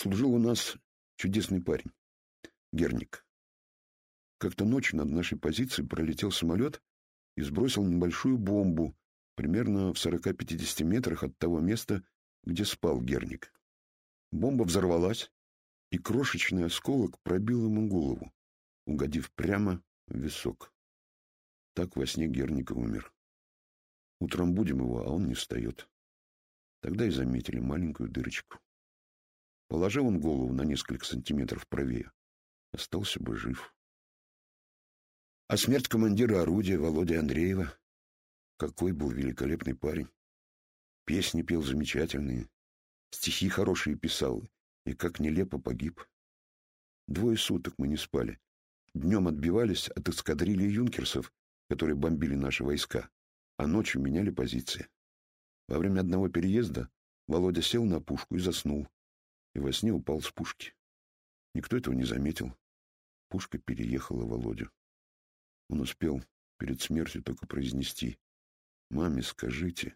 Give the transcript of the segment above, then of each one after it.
служил у нас чудесный парень, Герник. Как-то ночью над нашей позицией пролетел самолет и сбросил небольшую бомбу примерно в 40-50 метрах от того места, где спал Герник. Бомба взорвалась, и крошечный осколок пробил ему голову, угодив прямо в висок. Так во сне Герник умер. Утром будем его, а он не встает. Тогда и заметили маленькую дырочку. Положил он голову на несколько сантиметров правее, остался бы жив. А смерть командира орудия Володи Андреева какой был великолепный парень. Песни пел замечательные, стихи хорошие писал, и как нелепо погиб. Двое суток мы не спали. Днем отбивались от эскадрильи юнкерсов, которые бомбили наши войска, а ночью меняли позиции. Во время одного переезда Володя сел на пушку и заснул, и во сне упал с пушки. Никто этого не заметил. Пушка переехала Володю. Он успел перед смертью только произнести Маме скажите.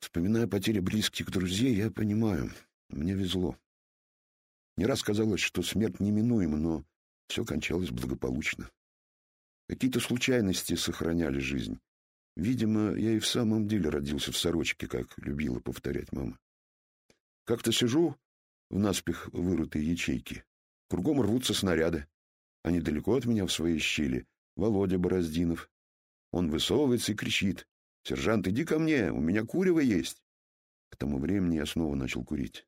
Вспоминая потери близких друзей, я понимаю, мне везло. Не раз казалось, что смерть неминуема, но все кончалось благополучно. Какие-то случайности сохраняли жизнь. Видимо, я и в самом деле родился в сорочке, как любила повторять мама. Как-то сижу в наспех вырытой ячейке. Кругом рвутся снаряды. Они далеко от меня в своей щели. Володя Бороздинов, он высовывается и кричит. «Сержант, иди ко мне, у меня курево есть!» К тому времени я снова начал курить.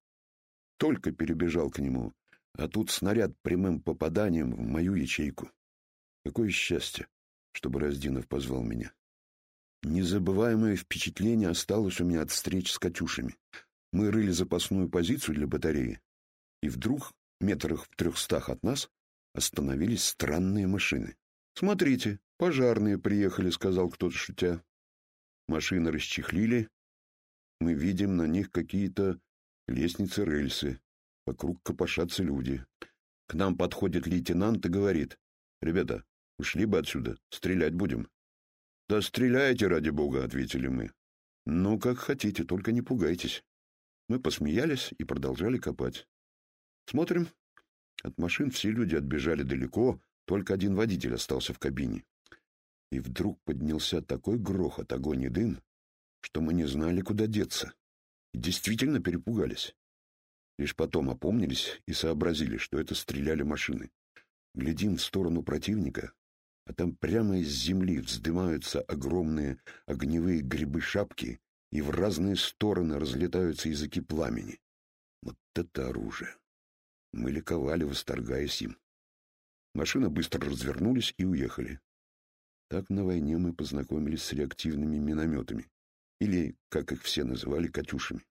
Только перебежал к нему, а тут снаряд прямым попаданием в мою ячейку. Какое счастье, что Бороздинов позвал меня. Незабываемое впечатление осталось у меня от встреч с «Катюшами». Мы рыли запасную позицию для батареи, и вдруг, метрах в трехстах от нас, остановились странные машины. «Смотрите, пожарные приехали», — сказал кто-то шутя. Машины расчехлили. Мы видим на них какие-то лестницы-рельсы. Вокруг копошатся люди. К нам подходит лейтенант и говорит. «Ребята, ушли бы отсюда, стрелять будем». «Да стреляйте, ради бога», — ответили мы. «Ну, как хотите, только не пугайтесь». Мы посмеялись и продолжали копать. Смотрим. От машин все люди отбежали далеко, только один водитель остался в кабине. И вдруг поднялся такой грохот, огонь и дым, что мы не знали, куда деться. И действительно перепугались. Лишь потом опомнились и сообразили, что это стреляли машины. Глядим в сторону противника, а там прямо из земли вздымаются огромные огневые грибы-шапки, и в разные стороны разлетаются языки пламени. Вот это оружие! Мы ликовали, восторгаясь им. Машины быстро развернулись и уехали. Так на войне мы познакомились с реактивными минометами, или, как их все называли, «катюшами».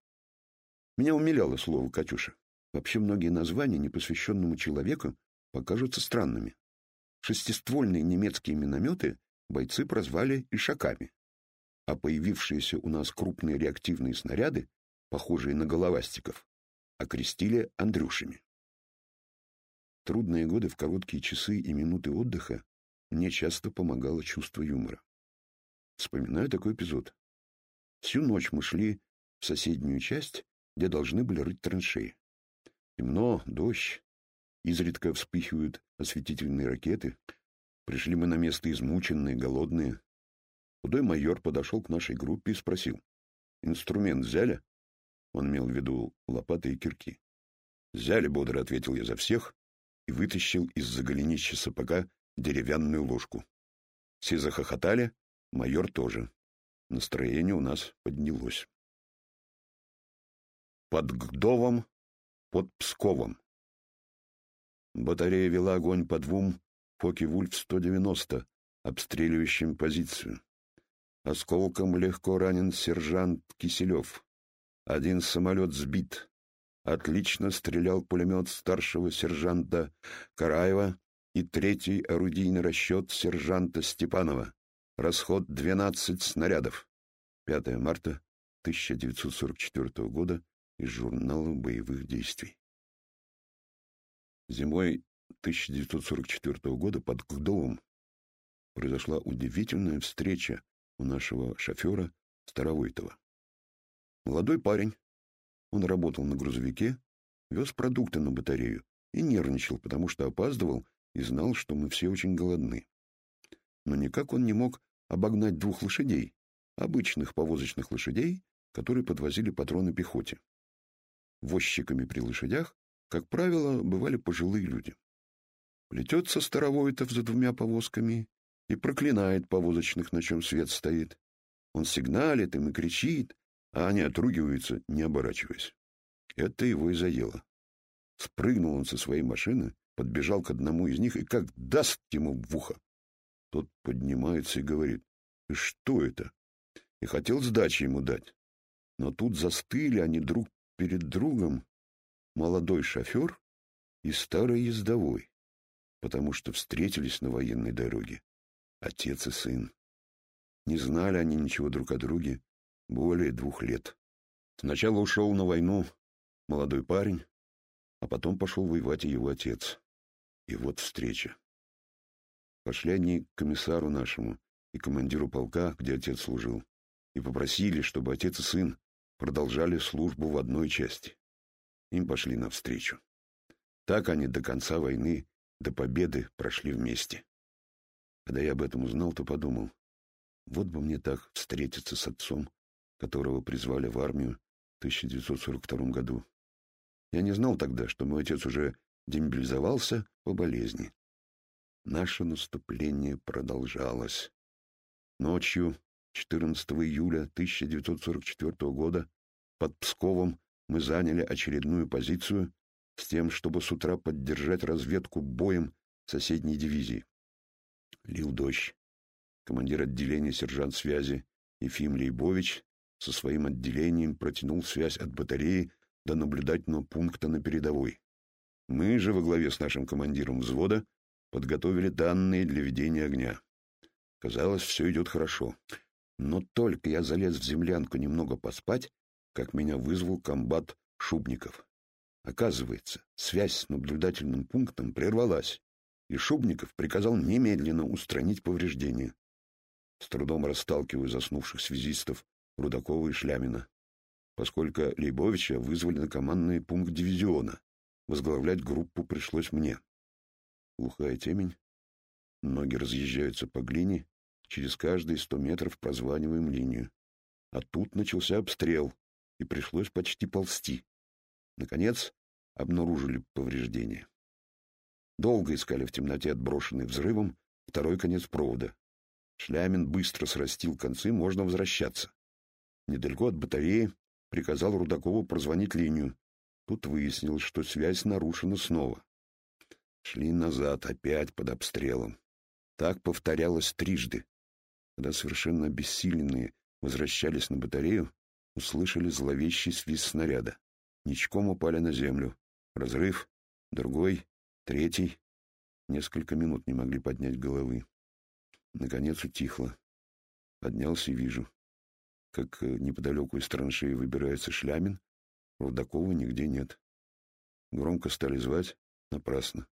Меня умиляло слово «катюша». Вообще многие названия непосвященному человеку покажутся странными. Шестиствольные немецкие минометы бойцы прозвали «ишаками», а появившиеся у нас крупные реактивные снаряды, похожие на головастиков, окрестили «андрюшами трудные годы в короткие часы и минуты отдыха мне часто помогало чувство юмора. Вспоминаю такой эпизод. Всю ночь мы шли в соседнюю часть, где должны были рыть траншеи. Темно, дождь, изредка вспыхивают осветительные ракеты. Пришли мы на место измученные, голодные. Худой майор подошел к нашей группе и спросил. «Инструмент взяли?» Он имел в виду лопаты и кирки. «Взяли», — бодро ответил я за всех и вытащил из-за голенища сапога деревянную ложку. Все захохотали, майор тоже. Настроение у нас поднялось. Под Гдовом, под Псковом. Батарея вела огонь по двум Фоки-Вульф-190, обстреливающим позицию. Осколком легко ранен сержант Киселев. Один самолет сбит. Отлично стрелял пулемет старшего сержанта Караева и третий орудийный расчет сержанта Степанова. Расход 12 снарядов. 5 марта 1944 года из журнала боевых действий. Зимой 1944 года под Гдовом произошла удивительная встреча у нашего шофера Старовойтова. Молодой парень, Он работал на грузовике, вез продукты на батарею и нервничал, потому что опаздывал и знал, что мы все очень голодны. Но никак он не мог обогнать двух лошадей, обычных повозочных лошадей, которые подвозили патроны пехоте. Возчиками при лошадях, как правило, бывали пожилые люди. Плетется Старовойтов за двумя повозками и проклинает повозочных, на чем свет стоит. Он сигналит им и кричит, а они отругиваются, не оборачиваясь. Это его и заело. Спрыгнул он со своей машины, подбежал к одному из них и как даст ему в ухо. Тот поднимается и говорит, что это? И хотел сдачи ему дать. Но тут застыли они друг перед другом, молодой шофер и старый ездовой, потому что встретились на военной дороге отец и сын. Не знали они ничего друг о друге более двух лет. Сначала ушел на войну молодой парень, а потом пошел воевать и его отец. И вот встреча. Пошли они к комиссару нашему и командиру полка, где отец служил, и попросили, чтобы отец и сын продолжали службу в одной части. Им пошли навстречу. Так они до конца войны, до победы прошли вместе. Когда я об этом узнал, то подумал, вот бы мне так встретиться с отцом, которого призвали в армию в 1942 году. Я не знал тогда, что мой отец уже демобилизовался по болезни. Наше наступление продолжалось. Ночью 14 июля 1944 года под Псковом мы заняли очередную позицию с тем, чтобы с утра поддержать разведку боем соседней дивизии. Лил дождь. Командир отделения сержант связи Ефим Лейбович со своим отделением протянул связь от батареи до наблюдательного пункта на передовой. Мы же во главе с нашим командиром взвода подготовили данные для ведения огня. Казалось, все идет хорошо. Но только я залез в землянку немного поспать, как меня вызвал комбат Шубников. Оказывается, связь с наблюдательным пунктом прервалась, и Шубников приказал немедленно устранить повреждения. С трудом расталкиваю заснувших связистов Рудакова и Шлямина, поскольку Лейбовича вызвали на командный пункт дивизиона. Возглавлять группу пришлось мне. Глухая темень, ноги разъезжаются по глине, через каждые сто метров прозваниваем линию. А тут начался обстрел, и пришлось почти ползти. Наконец, обнаружили повреждения. Долго искали в темноте отброшенный взрывом второй конец провода. Шлямин быстро срастил концы, можно возвращаться. Недалеко от батареи приказал Рудакову прозвонить линию. Тут выяснилось, что связь нарушена снова. Шли назад, опять под обстрелом. Так повторялось трижды. Когда совершенно обессиленные возвращались на батарею, услышали зловещий свист снаряда. Ничком упали на землю. Разрыв, другой, третий. Несколько минут не могли поднять головы. Наконец утихло. Поднялся и вижу, как э, неподалеку из траншеи выбирается Шлямин, Рудакова нигде нет. Громко стали звать, напрасно.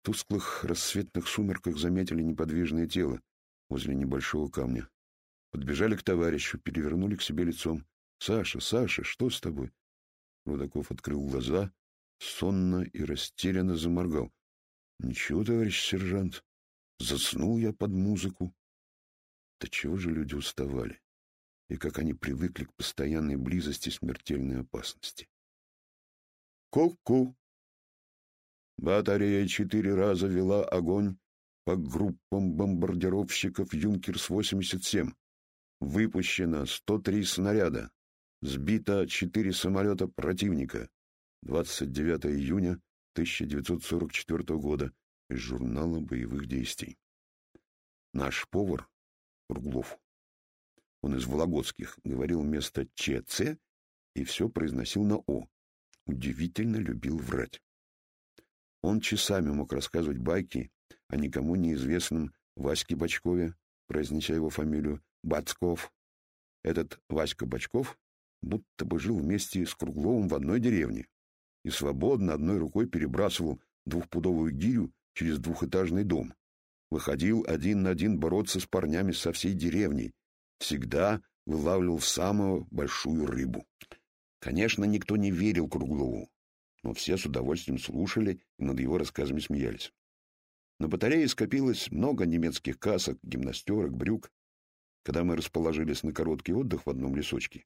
В тусклых рассветных сумерках заметили неподвижное тело возле небольшого камня. Подбежали к товарищу, перевернули к себе лицом. «Саша, Саша, что с тобой?» Рудаков открыл глаза, сонно и растерянно заморгал. «Ничего, товарищ сержант, заснул я под музыку». Да чего же люди уставали? И как они привыкли к постоянной близости смертельной опасности. «Ку-ку!» Батарея четыре раза вела огонь по группам бомбардировщиков «Юнкерс-87». Выпущено 103 снаряда. Сбито 4 самолета противника. 29 июня 1944 года из журнала боевых действий. Наш повар, Круглов, он из Вологодских, говорил вместо ЧЦ и все произносил на О. Удивительно любил врать. Он часами мог рассказывать байки о никому неизвестном Ваське Бочкове, произнеся его фамилию Бацков. Этот Васька Бочков будто бы жил вместе с Кругловым в одной деревне и свободно одной рукой перебрасывал двухпудовую гирю через двухэтажный дом. Выходил один на один бороться с парнями со всей деревни. Всегда вылавливал самую большую рыбу. Конечно, никто не верил Круглову, но все с удовольствием слушали и над его рассказами смеялись. На батарее скопилось много немецких касок, гимнастерок, брюк. Когда мы расположились на короткий отдых в одном лесочке,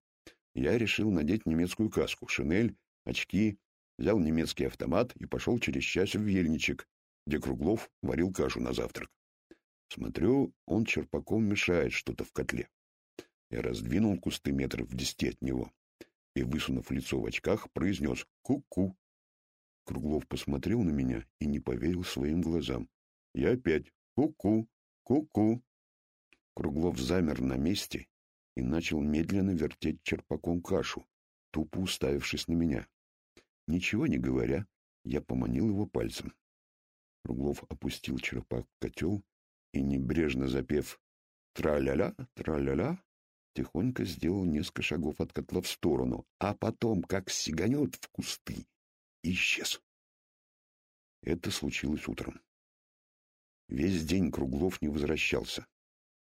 я решил надеть немецкую каску, шинель, очки, взял немецкий автомат и пошел через час в Ельничек, где Круглов варил кашу на завтрак. Смотрю, он черпаком мешает что-то в котле. Я раздвинул кусты метров в десяти от него и, высунув лицо в очках, произнес «ку-ку». Круглов посмотрел на меня и не поверил своим глазам. Я опять «ку-ку, ку-ку». Круглов замер на месте и начал медленно вертеть черпаком кашу, тупо уставившись на меня. Ничего не говоря, я поманил его пальцем. Круглов опустил черпак в котел и, небрежно запев «тра-ля-ля, тра-ля-ля», тихонько сделал несколько шагов от котла в сторону, а потом, как сиганет в кусты, исчез. Это случилось утром. Весь день Круглов не возвращался.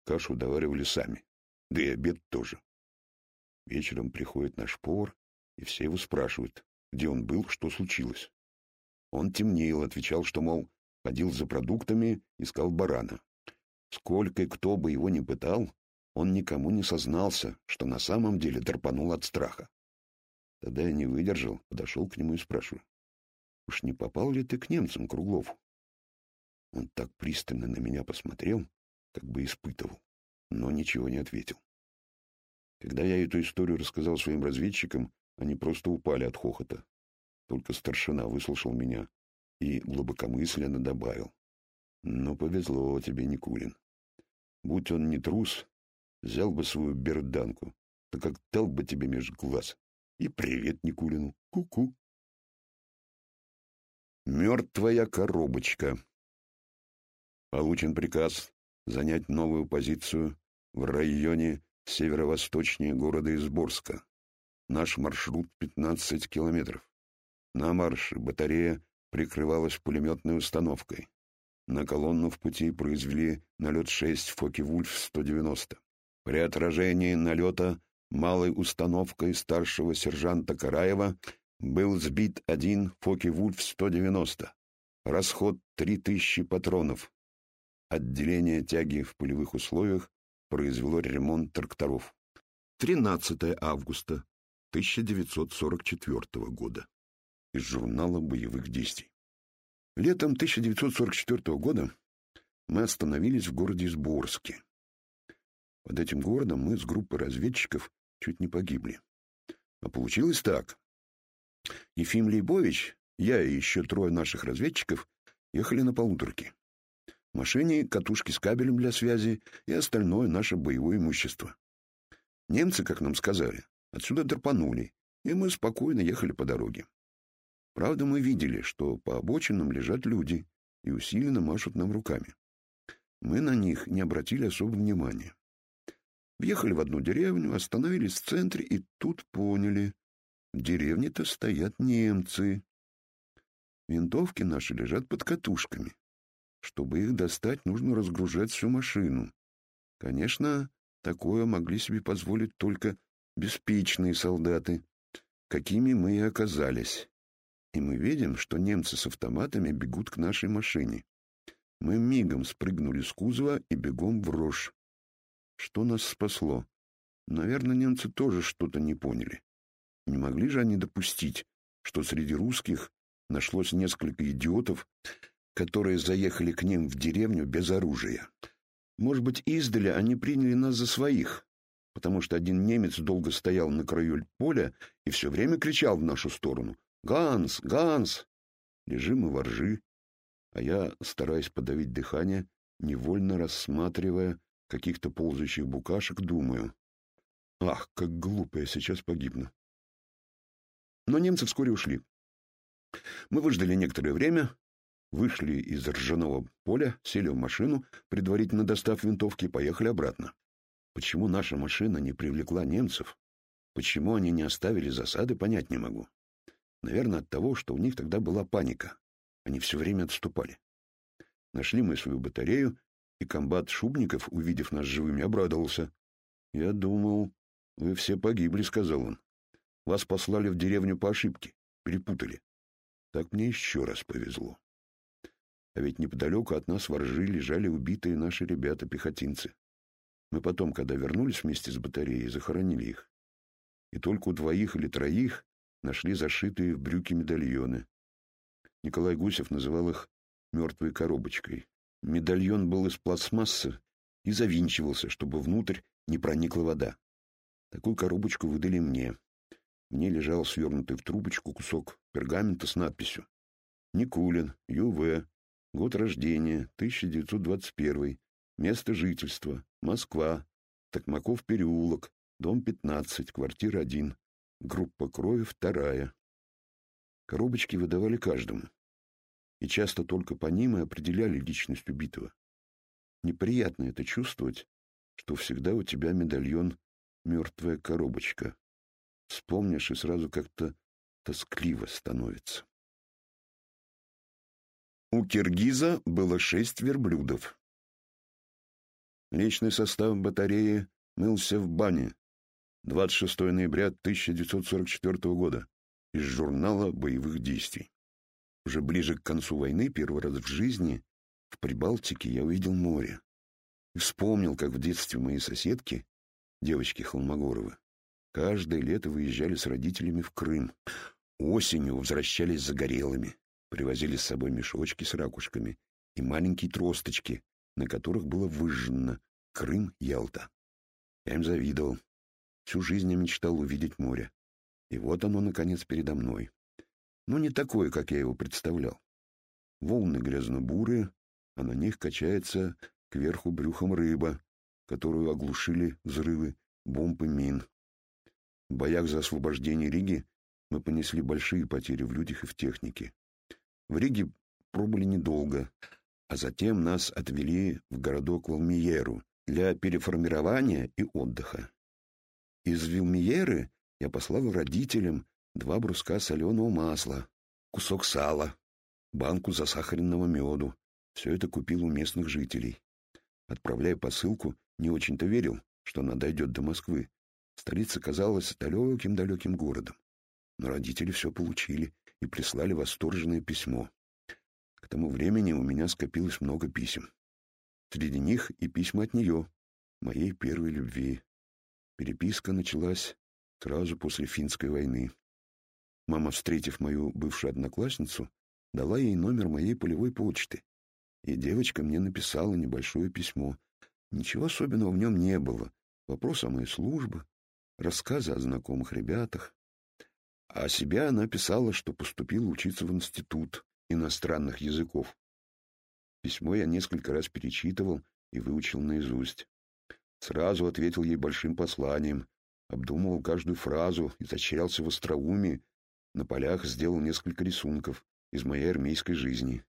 Кашу доваривали сами, да и обед тоже. Вечером приходит наш повар, и все его спрашивают, где он был, что случилось. Он темнел, отвечал, что, мол, ходил за продуктами, искал барана. Сколько и кто бы его ни пытал, он никому не сознался, что на самом деле драпанул от страха. Тогда я не выдержал, подошел к нему и спрашиваю. «Уж не попал ли ты к немцам, Круглов?» Он так пристально на меня посмотрел, как бы испытывал, но ничего не ответил. Когда я эту историю рассказал своим разведчикам, они просто упали от хохота. Только старшина выслушал меня и глубокомысленно добавил. «Ну, повезло тебе, Никулин. Будь он не трус, Взял бы свою берданку, да как дал бы тебе меж глаз. И привет Никулину. Ку-ку. Мертвая коробочка. Получен приказ занять новую позицию в районе северо-восточнее города Изборска. Наш маршрут 15 километров. На марше батарея прикрывалась пулеметной установкой. На колонну в пути произвели налет 6 Фоки-Вульф-190. При отражении налета малой установкой старшего сержанта Караева был сбит один Фоки-Вульф-190. Расход 3000 патронов. Отделение тяги в полевых условиях произвело ремонт тракторов. 13 августа 1944 года. Из журнала боевых действий. Летом 1944 года мы остановились в городе Сборске. Под этим городом мы с группой разведчиков чуть не погибли. А получилось так. Ефим Лейбович, я и еще трое наших разведчиков ехали на полуторке. В машине катушки с кабелем для связи и остальное наше боевое имущество. Немцы, как нам сказали, отсюда драпанули, и мы спокойно ехали по дороге. Правда, мы видели, что по обочинам лежат люди и усиленно машут нам руками. Мы на них не обратили особого внимания. Въехали в одну деревню, остановились в центре и тут поняли. В деревне-то стоят немцы. Винтовки наши лежат под катушками. Чтобы их достать, нужно разгружать всю машину. Конечно, такое могли себе позволить только беспечные солдаты, какими мы и оказались. И мы видим, что немцы с автоматами бегут к нашей машине. Мы мигом спрыгнули с кузова и бегом в рожь. Что нас спасло? Наверное, немцы тоже что-то не поняли. Не могли же они допустить, что среди русских нашлось несколько идиотов, которые заехали к ним в деревню без оружия. Может быть, издали они приняли нас за своих, потому что один немец долго стоял на краю поля и все время кричал в нашу сторону «Ганс! Ганс!» Лежим мы во ржи, а я, стараясь подавить дыхание, невольно рассматривая каких-то ползающих букашек, думаю, ах, как глупо я сейчас погибну. Но немцы вскоре ушли. Мы выждали некоторое время, вышли из ржаного поля, сели в машину, предварительно достав винтовки, и поехали обратно. Почему наша машина не привлекла немцев? Почему они не оставили засады, понять не могу. Наверное, от того, что у них тогда была паника. Они все время отступали. Нашли мы свою батарею и комбат Шубников, увидев нас живыми, обрадовался. «Я думал, вы все погибли», — сказал он. Вас послали в деревню по ошибке, перепутали. Так мне еще раз повезло. А ведь неподалеку от нас воржи лежали убитые наши ребята-пехотинцы. Мы потом, когда вернулись вместе с батареей, захоронили их. И только у двоих или троих нашли зашитые в брюки медальоны. Николай Гусев называл их «мертвой коробочкой». Медальон был из пластмассы и завинчивался, чтобы внутрь не проникла вода. Такую коробочку выдали мне. В ней лежал свернутый в трубочку кусок пергамента с надписью «Никулин, Ю.В., год рождения, 1921, место жительства, Москва, Токмаков переулок, дом 15, квартира 1, группа крови вторая». Коробочки выдавали каждому, и часто только по ним и определяли личность убитого. Неприятно это чувствовать, что всегда у тебя медальон «мертвая коробочка». Вспомнишь, и сразу как-то тоскливо становится. У киргиза было шесть верблюдов. Личный состав батареи мылся в бане. 26 ноября 1944 года из журнала боевых действий. Уже ближе к концу войны, первый раз в жизни, в Прибалтике я увидел море. И вспомнил, как в детстве мои соседки, девочки Холмогоровы, каждое лето выезжали с родителями в Крым. Осенью возвращались загорелыми, привозили с собой мешочки с ракушками и маленькие тросточки, на которых было выжжено «Крым, Ялта». Я им завидовал. Всю жизнь я мечтал увидеть море. И вот оно, наконец, передо мной. Но не такое, как я его представлял. Волны грязно-бурые, а на них качается кверху брюхом рыба, которую оглушили взрывы бомб и мин. В боях за освобождение Риги мы понесли большие потери в людях и в технике. В Риге пробыли недолго, а затем нас отвели в городок Валмиеру для переформирования и отдыха. Из Вилмиеры я послал родителям два бруска соленого масла, кусок сала, банку засахаренного меду. Все это купил у местных жителей. Отправляя посылку, не очень-то верил, что она дойдет до Москвы. Столица казалась далеким-далеким городом. Но родители все получили и прислали восторженное письмо. Тому времени у меня скопилось много писем. Среди них и письма от нее, моей первой любви. Переписка началась сразу после финской войны. Мама, встретив мою бывшую одноклассницу, дала ей номер моей полевой почты. И девочка мне написала небольшое письмо. Ничего особенного в нем не было. Вопрос о моей службе, рассказы о знакомых ребятах. А о себе она писала, что поступила учиться в институт иностранных языков. Письмо я несколько раз перечитывал и выучил наизусть. Сразу ответил ей большим посланием, обдумывал каждую фразу, изощрялся в остроумии, на полях сделал несколько рисунков из моей армейской жизни.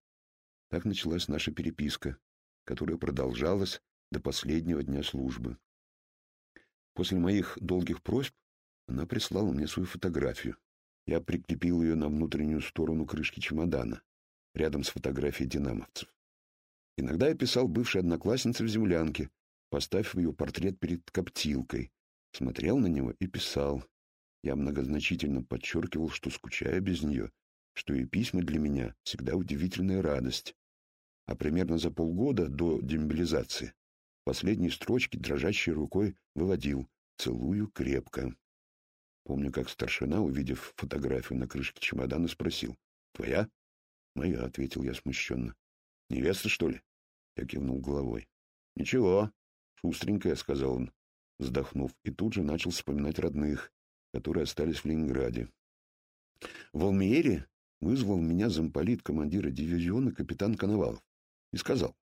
Так началась наша переписка, которая продолжалась до последнего дня службы. После моих долгих просьб она прислала мне свою фотографию. Я прикрепил ее на внутреннюю сторону крышки чемодана, рядом с фотографией динамовцев. Иногда я писал бывшей однокласснице в землянке, поставив ее портрет перед коптилкой, смотрел на него и писал. Я многозначительно подчеркивал, что скучаю без нее, что и письма для меня всегда удивительная радость. А примерно за полгода до демобилизации последние строчки дрожащей рукой выводил «Целую крепко». Помню, как старшина, увидев фотографию на крышке чемодана, спросил «Твоя?» «Моя», — ответил я смущенно. «Невеста, что ли?» Я кивнул головой. «Ничего, шустренькая», — сказал он, вздохнув, и тут же начал вспоминать родных, которые остались в Ленинграде. В Алмиере вызвал меня замполит командира дивизиона капитан Коновалов и сказал,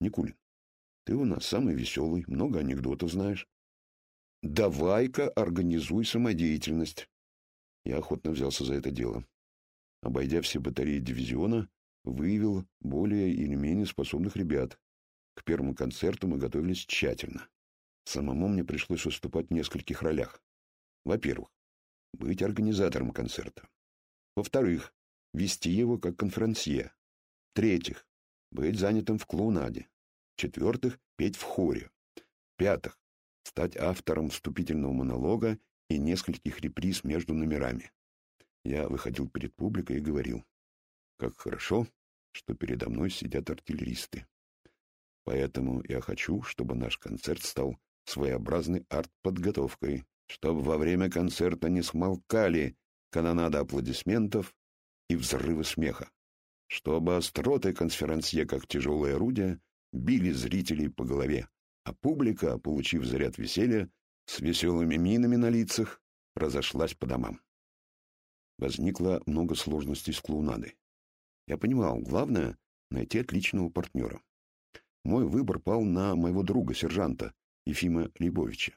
«Никулин, ты у нас самый веселый, много анекдотов знаешь. Давай-ка организуй самодеятельность». Я охотно взялся за это дело. Обойдя все батареи дивизиона, выявил более или менее способных ребят. К первому концерту мы готовились тщательно. Самому мне пришлось выступать в нескольких ролях. Во-первых, быть организатором концерта. Во-вторых, вести его как конферансье. В-третьих, быть занятым в клоунаде. В-четвертых, петь в хоре. В-пятых, стать автором вступительного монолога и нескольких реприз между номерами. Я выходил перед публикой и говорил, как хорошо, что передо мной сидят артиллеристы. Поэтому я хочу, чтобы наш концерт стал своеобразной арт-подготовкой, чтобы во время концерта не смолкали канонада аплодисментов и взрывы смеха, чтобы остроты конферансье, как тяжелое орудие, били зрителей по голове, а публика, получив заряд веселья, с веселыми минами на лицах, разошлась по домам. Возникло много сложностей с клоунадой. Я понимал, главное — найти отличного партнера. Мой выбор пал на моего друга, сержанта Ефима Лейбовича.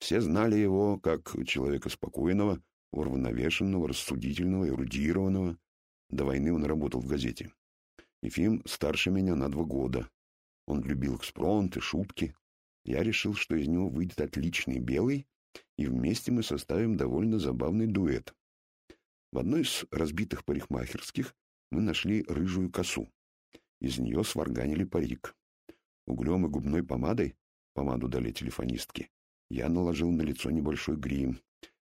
Все знали его как человека спокойного, уравновешенного, рассудительного, эрудированного. До войны он работал в газете. Ефим старше меня на два года. Он любил экспромт и шутки. Я решил, что из него выйдет отличный белый, и вместе мы составим довольно забавный дуэт. В одной из разбитых парикмахерских мы нашли рыжую косу. Из нее сварганили парик. Углем и губной помадой, помаду дали телефонистке, я наложил на лицо небольшой грим.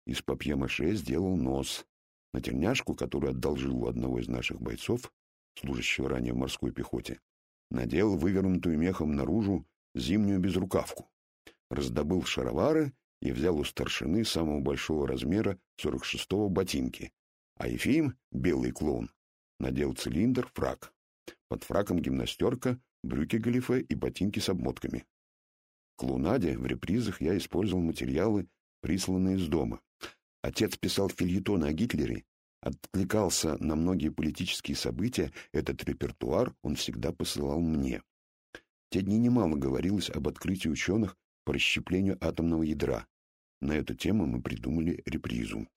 Из папье-маше сделал нос. На тельняшку, которую одолжил у одного из наших бойцов, служащего ранее в морской пехоте, надел вывернутую мехом наружу зимнюю безрукавку, раздобыл шаровары и взял у старшины самого большого размера 46-го ботинки, а Ефим, белый клоун, надел цилиндр, фрак. Под фраком гимнастерка, брюки галифе и ботинки с обмотками. Клоунаде в репризах я использовал материалы, присланные из дома. Отец писал фильетоны о Гитлере, откликался на многие политические события, этот репертуар он всегда посылал мне. Те дни немало говорилось об открытии ученых по расщеплению атомного ядра. На эту тему мы придумали репризу.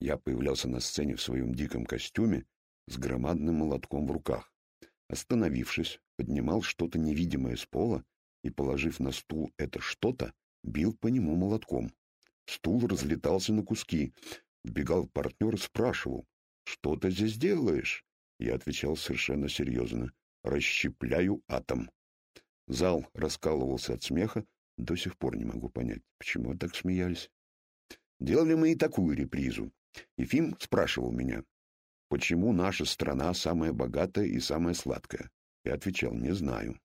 Я появлялся на сцене в своем диком костюме с громадным молотком в руках. Остановившись, поднимал что-то невидимое с пола и, положив на стул это что-то, бил по нему молотком. Стул разлетался на куски. Вбегал партнер и спрашивал, «Что ты здесь делаешь?» Я отвечал совершенно серьезно, «Расщепляю атом». Зал раскалывался от смеха, до сих пор не могу понять, почему так смеялись. Делали мы и такую репризу. Ефим спрашивал меня, почему наша страна самая богатая и самая сладкая. Я отвечал, не знаю.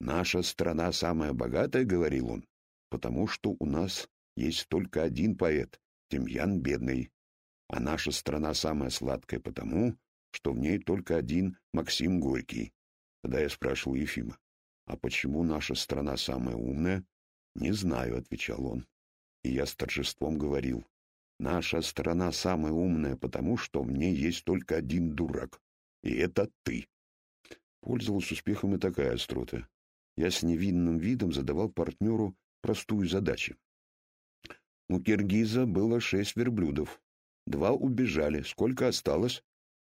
«Наша страна самая богатая», — говорил он, «потому что у нас есть только один поэт, Демьян Бедный, а наша страна самая сладкая потому, что в ней только один Максим Горький». Тогда я спрашивал Ефима, «А почему наша страна самая умная?» «Не знаю», — отвечал он. И я с торжеством говорил, «Наша страна самая умная потому, что в ней есть только один дурак, и это ты». Пользовалась успехом и такая острота я с невинным видом задавал партнеру простую задачу. У киргиза было шесть верблюдов. Два убежали. Сколько осталось?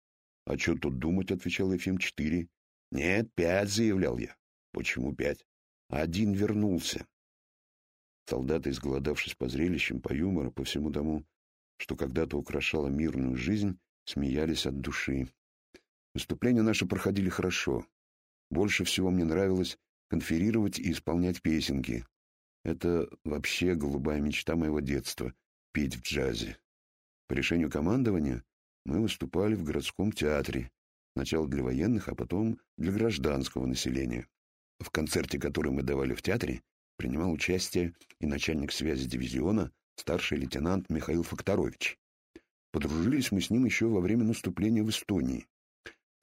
— А что тут думать, — отвечал Ефим, — четыре. — Нет, пять, — заявлял я. — Почему пять? Один вернулся. Солдаты, изголодавшись по зрелищам, по юмору, по всему тому, что когда-то украшало мирную жизнь, смеялись от души. Выступления наши проходили хорошо. Больше всего мне нравилось конферировать и исполнять песенки. Это вообще голубая мечта моего детства — петь в джазе. По решению командования мы выступали в городском театре, сначала для военных, а потом для гражданского населения. В концерте, который мы давали в театре, принимал участие и начальник связи дивизиона, старший лейтенант Михаил Факторович. Подружились мы с ним еще во время наступления в Эстонии.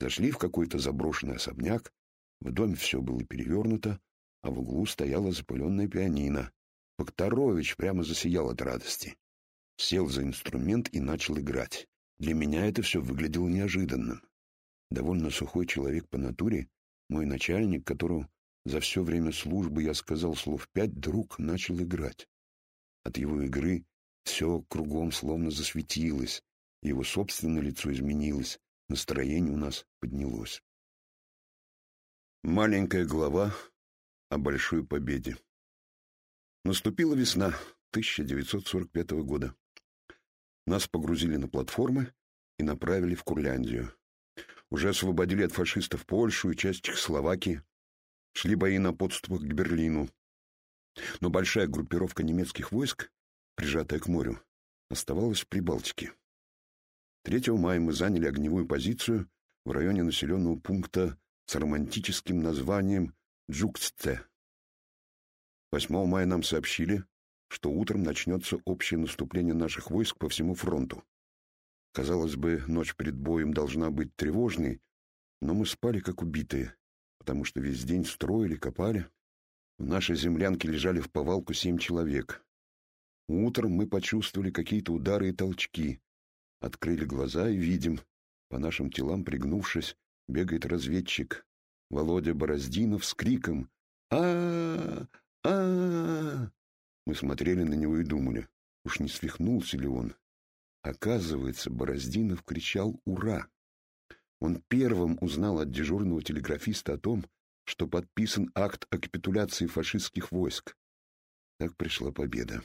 Зашли в какой-то заброшенный особняк, в доме все было перевернуто, а в углу стояла запыленная пианино. Факторович прямо засиял от радости. Сел за инструмент и начал играть. Для меня это все выглядело неожиданным. Довольно сухой человек по натуре, мой начальник, которому за все время службы я сказал слов пять, друг начал играть. От его игры все кругом словно засветилось, его собственное лицо изменилось, настроение у нас поднялось. Маленькая глава о большой победе. Наступила весна 1945 года. Нас погрузили на платформы и направили в Курляндию. Уже освободили от фашистов Польшу и часть Чехословакии. Шли бои на подступах к Берлину. Но большая группировка немецких войск прижатая к морю, оставалась в Прибалтике. 3 мая мы заняли огневую позицию в районе населенного пункта с романтическим названием Джукцте. 8 мая нам сообщили, что утром начнется общее наступление наших войск по всему фронту. Казалось бы, ночь перед боем должна быть тревожной, но мы спали как убитые, потому что весь день строили, копали. В нашей землянке лежали в повалку семь человек. Утром мы почувствовали какие-то удары и толчки. Открыли глаза и видим, по нашим телам пригнувшись, бегает разведчик. Володя Бороздинов с криком а а, -а, Мы смотрели на него и думали, уж не свихнулся ли он. Оказывается, Бороздинов кричал «Ура!». Он первым узнал от дежурного телеграфиста о том, что подписан акт о капитуляции фашистских войск. Так пришла победа.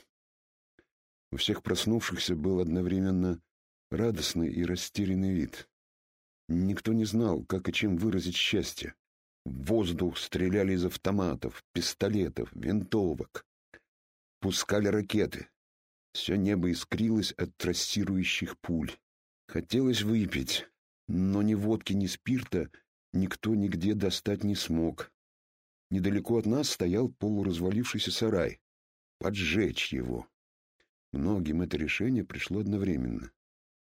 У всех проснувшихся был одновременно радостный и растерянный вид. Никто не знал, как и чем выразить счастье. В воздух стреляли из автоматов, пистолетов, винтовок. Пускали ракеты. Все небо искрилось от трассирующих пуль. Хотелось выпить, но ни водки, ни спирта никто нигде достать не смог. Недалеко от нас стоял полуразвалившийся сарай. Поджечь его. Многим это решение пришло одновременно.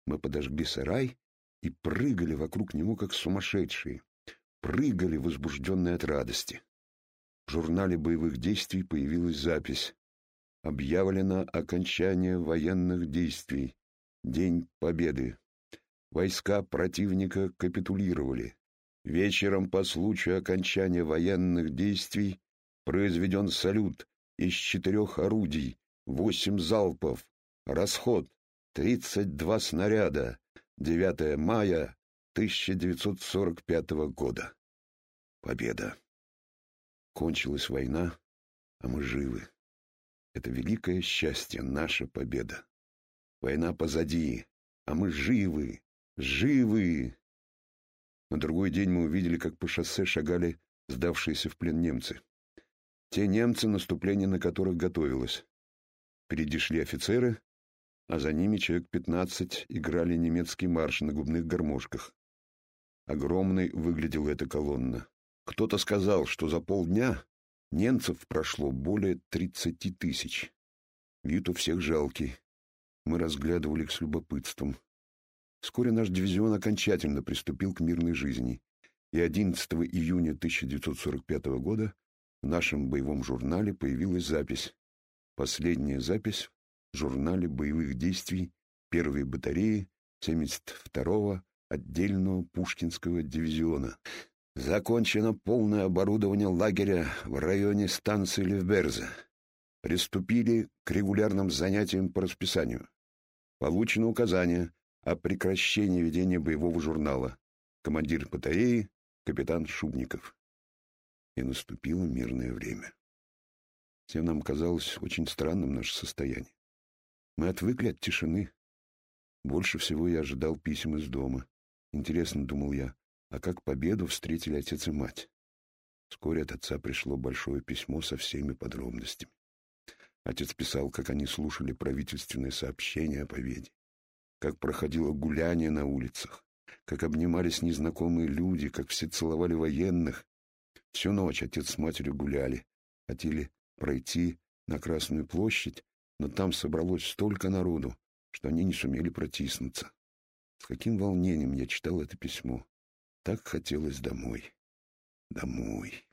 Мы подожгли сарай и прыгали вокруг него, как сумасшедшие. Прыгали, возбужденные от радости. В журнале боевых действий появилась запись. Объявлено окончание военных действий. День Победы. Войска противника капитулировали. Вечером по случаю окончания военных действий произведен салют из четырех орудий, восемь залпов, расход тридцать два снаряда, 9 мая 1945 года. Победа. Кончилась война, а мы живы. Это великое счастье, наша победа. Война позади, а мы живы, живы. На другой день мы увидели, как по шоссе шагали сдавшиеся в плен немцы. Те немцы, наступление на которых готовилось. Впереди шли офицеры, а за ними человек пятнадцать играли немецкий марш на губных гармошках. Огромной выглядела эта колонна. Кто-то сказал, что за полдня немцев прошло более тридцати тысяч. Вид у всех жалкий. Мы разглядывали их с любопытством. Вскоре наш дивизион окончательно приступил к мирной жизни, и 11 июня 1945 года в нашем боевом журнале появилась запись Последняя запись в журнале боевых действий первой батареи 72-го отдельного Пушкинского дивизиона. Закончено полное оборудование лагеря в районе станции Левберза. Приступили к регулярным занятиям по расписанию. Получено указание о прекращении ведения боевого журнала. Командир батареи капитан Шубников. И наступило мирное время. Всем нам казалось очень странным наше состояние. Мы отвыкли от тишины. Больше всего я ожидал писем из дома. Интересно, думал я, а как победу встретили отец и мать? Вскоре от отца пришло большое письмо со всеми подробностями. Отец писал, как они слушали правительственные сообщения о победе, как проходило гуляние на улицах, как обнимались незнакомые люди, как все целовали военных. Всю ночь отец с матерью гуляли, хотели пройти на Красную площадь, но там собралось столько народу, что они не сумели протиснуться. С каким волнением я читал это письмо. Так хотелось домой. Домой.